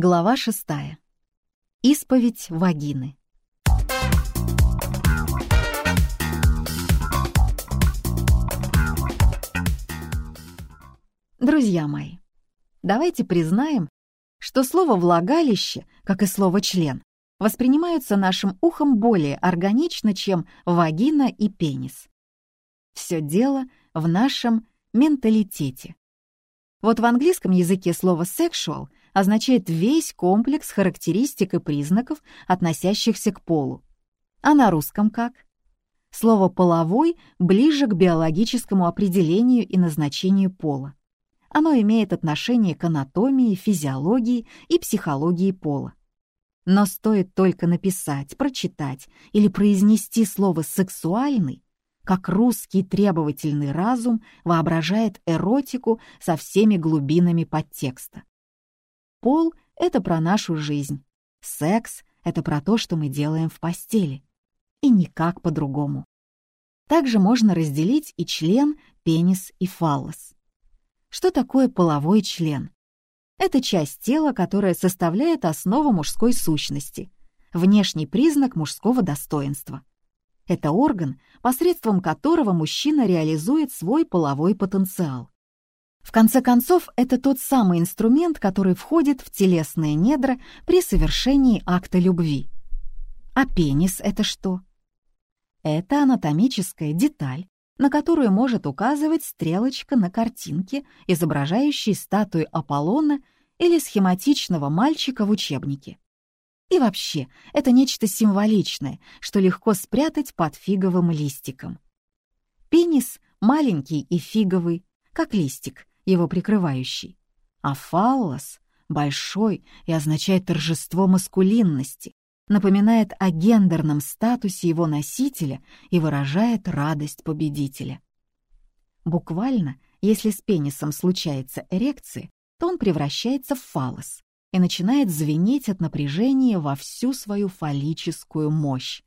Глава шестая. Исповедь вагины. Друзья мои, давайте признаем, что слово «влагалище», как и слово «член», воспринимаются нашим ухом более органично, чем вагина и пенис. Все дело в нашем менталитете. Вот в английском языке слово «sexual» означает весь комплекс характеристик и признаков, относящихся к полу. А на русском как? Слово «половой» ближе к биологическому определению и назначению пола. Оно имеет отношение к анатомии, физиологии и психологии пола. Но стоит только написать, прочитать или произнести слово «сексуальный», как русский требовательный разум воображает эротику со всеми глубинами подтекста. Пол — это про нашу жизнь. Секс — это про то, что мы делаем в постели. И никак по-другому. Также можно разделить и член, пенис и фаллос. Что такое половой член? Это часть тела, которая составляет основу мужской сущности, внешний признак мужского достоинства. Это орган, посредством которого мужчина реализует свой половой потенциал. В конце концов, это тот самый инструмент, который входит в телесные недра при совершении акта любви. А пенис — это что? Это анатомическая деталь, на которую может указывать стрелочка на картинке, изображающей статую Аполлона или схематичного мальчика в учебнике. И вообще, это нечто символичное, что легко спрятать под фиговым листиком. Пенис маленький и фиговый, как листик, его прикрывающий. А фаллос большой и означает торжество маскулинности, напоминает о гендерном статусе его носителя и выражает радость победителя. Буквально, если с пенисом случается эрекция, то он превращается в фалос и начинает звенеть от напряжения во всю свою фаллическую мощь.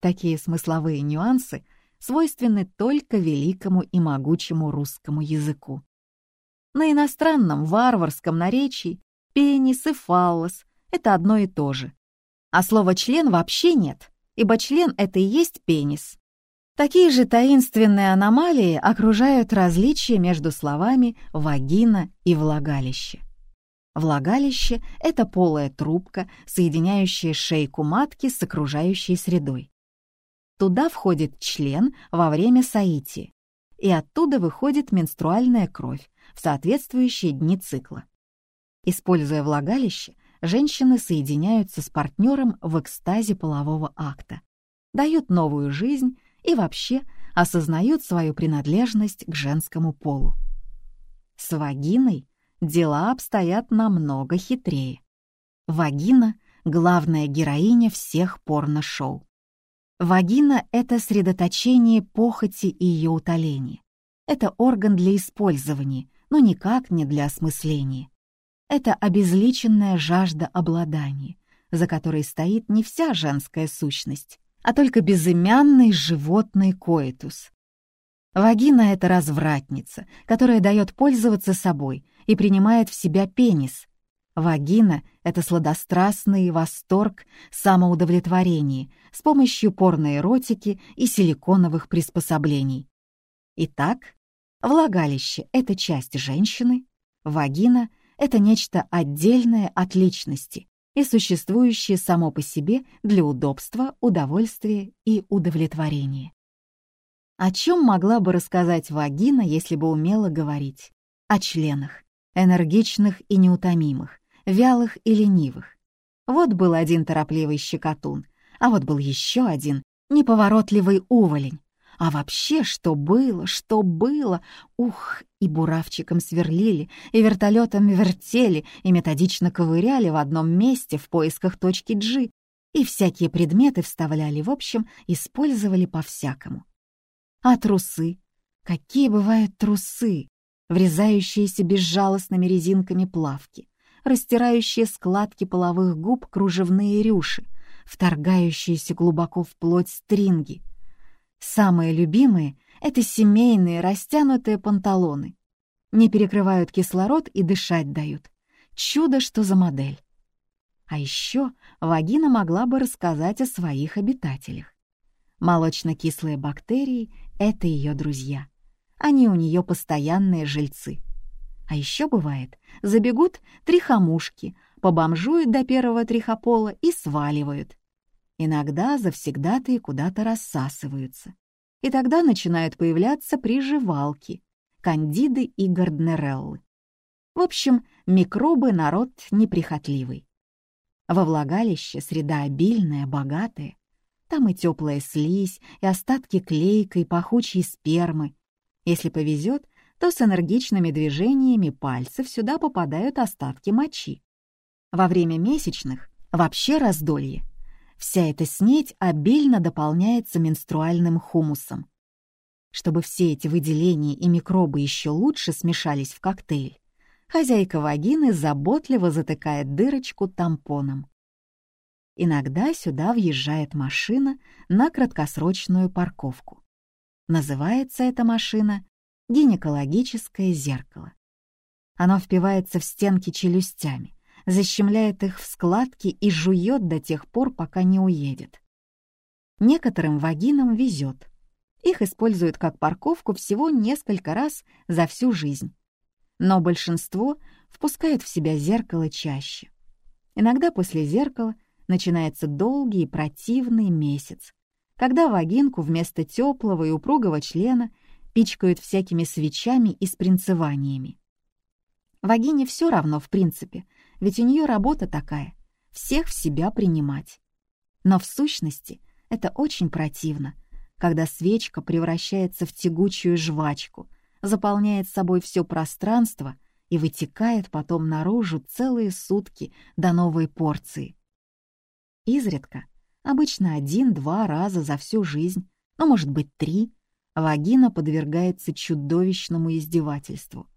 Такие смысловые нюансы свойственны только великому и могучему русскому языку. На иностранном варварском наречии пенис и фаллос — это одно и то же. А слова «член» вообще нет, ибо член — это и есть пенис. Такие же таинственные аномалии окружают различия между словами «вагина» и «влагалище». Влагалище — это полая трубка, соединяющая шейку матки с окружающей средой. Туда входит член во время соития, и оттуда выходит менструальная кровь, в соответствующие дни цикла. Используя влагалище, женщины соединяются с партнером в экстазе полового акта, дают новую жизнь и вообще осознают свою принадлежность к женскому полу. С вагиной дела обстоят намного хитрее. Вагина — главная героиня всех порно-шоу. Вагина — это средоточение похоти и ее утоления. Это орган для использования, но никак не для осмысления. Это обезличенная жажда обладания, за которой стоит не вся женская сущность, а только безымянный животный коитус. Вагина — это развратница, которая дает пользоваться собой и принимает в себя пенис. Вагина — это сладострастный восторг, самоудовлетворение с помощью порной эротики и силиконовых приспособлений. Итак, Влагалище — это часть женщины, вагина — это нечто отдельное от личности и существующее само по себе для удобства, удовольствия и удовлетворения. О чем могла бы рассказать вагина, если бы умела говорить? О членах, энергичных и неутомимых, вялых и ленивых. Вот был один торопливый щекотун, а вот был еще один неповоротливый уволень, а вообще, что было, что было? Ух, и буравчиком сверлили, и вертолетом вертели, и методично ковыряли в одном месте в поисках точки G, и всякие предметы вставляли, в общем, использовали по-всякому. А трусы? Какие бывают трусы? Врезающиеся безжалостными резинками плавки, растирающие складки половых губ кружевные рюши, вторгающиеся глубоко в плоть стринги — Самые любимые — это семейные растянутые панталоны. Не перекрывают кислород и дышать дают. Чудо, что за модель. А еще вагина могла бы рассказать о своих обитателях. Молочно-кислые бактерии — это ее друзья. Они у нее постоянные жильцы. А еще бывает, забегут трихомушки, побомжуют до первого трихопола и сваливают. Иногда завсегдатые куда-то рассасываются. И тогда начинают появляться приживалки, кандиды и гарднереллы. В общем, микробы — народ неприхотливый. Во влагалище среда обильная, богатая. Там и теплая слизь, и остатки клейкой, пахучей спермы. Если повезет, то с энергичными движениями пальцев сюда попадают остатки мочи. Во время месячных вообще раздолье. Вся эта снедь обильно дополняется менструальным хумусом. Чтобы все эти выделения и микробы еще лучше смешались в коктейль, хозяйка вагины заботливо затыкает дырочку тампоном. Иногда сюда въезжает машина на краткосрочную парковку. Называется эта машина «гинекологическое зеркало». Оно впивается в стенки челюстями, защемляет их в складки и жует до тех пор, пока не уедет. Некоторым вагинам везет. Их используют как парковку всего несколько раз за всю жизнь но большинство впускает в себя зеркало чаще. Иногда после зеркала начинается долгий и противный месяц, когда вагинку вместо теплого и упругого члена пичкают всякими свечами и спринцеваниями. Вагине все равно в принципе, ведь у нее работа такая — всех в себя принимать. Но в сущности это очень противно, когда свечка превращается в тягучую жвачку, заполняет собой все пространство и вытекает потом наружу целые сутки до новой порции. Изредка, обычно один-два раза за всю жизнь, но, может быть, три, вагина подвергается чудовищному издевательству.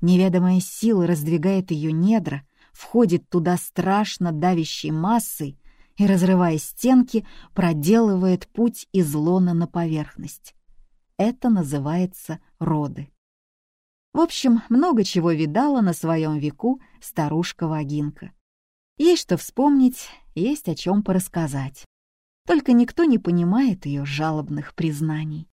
Неведомая сила раздвигает ее недра, входит туда страшно давящей массой и, разрывая стенки, проделывает путь из лона на поверхность. Это называется роды. В общем, много чего видала на своем веку старушка-вагинка. Есть что вспомнить, есть о чем порассказать. Только никто не понимает ее жалобных признаний.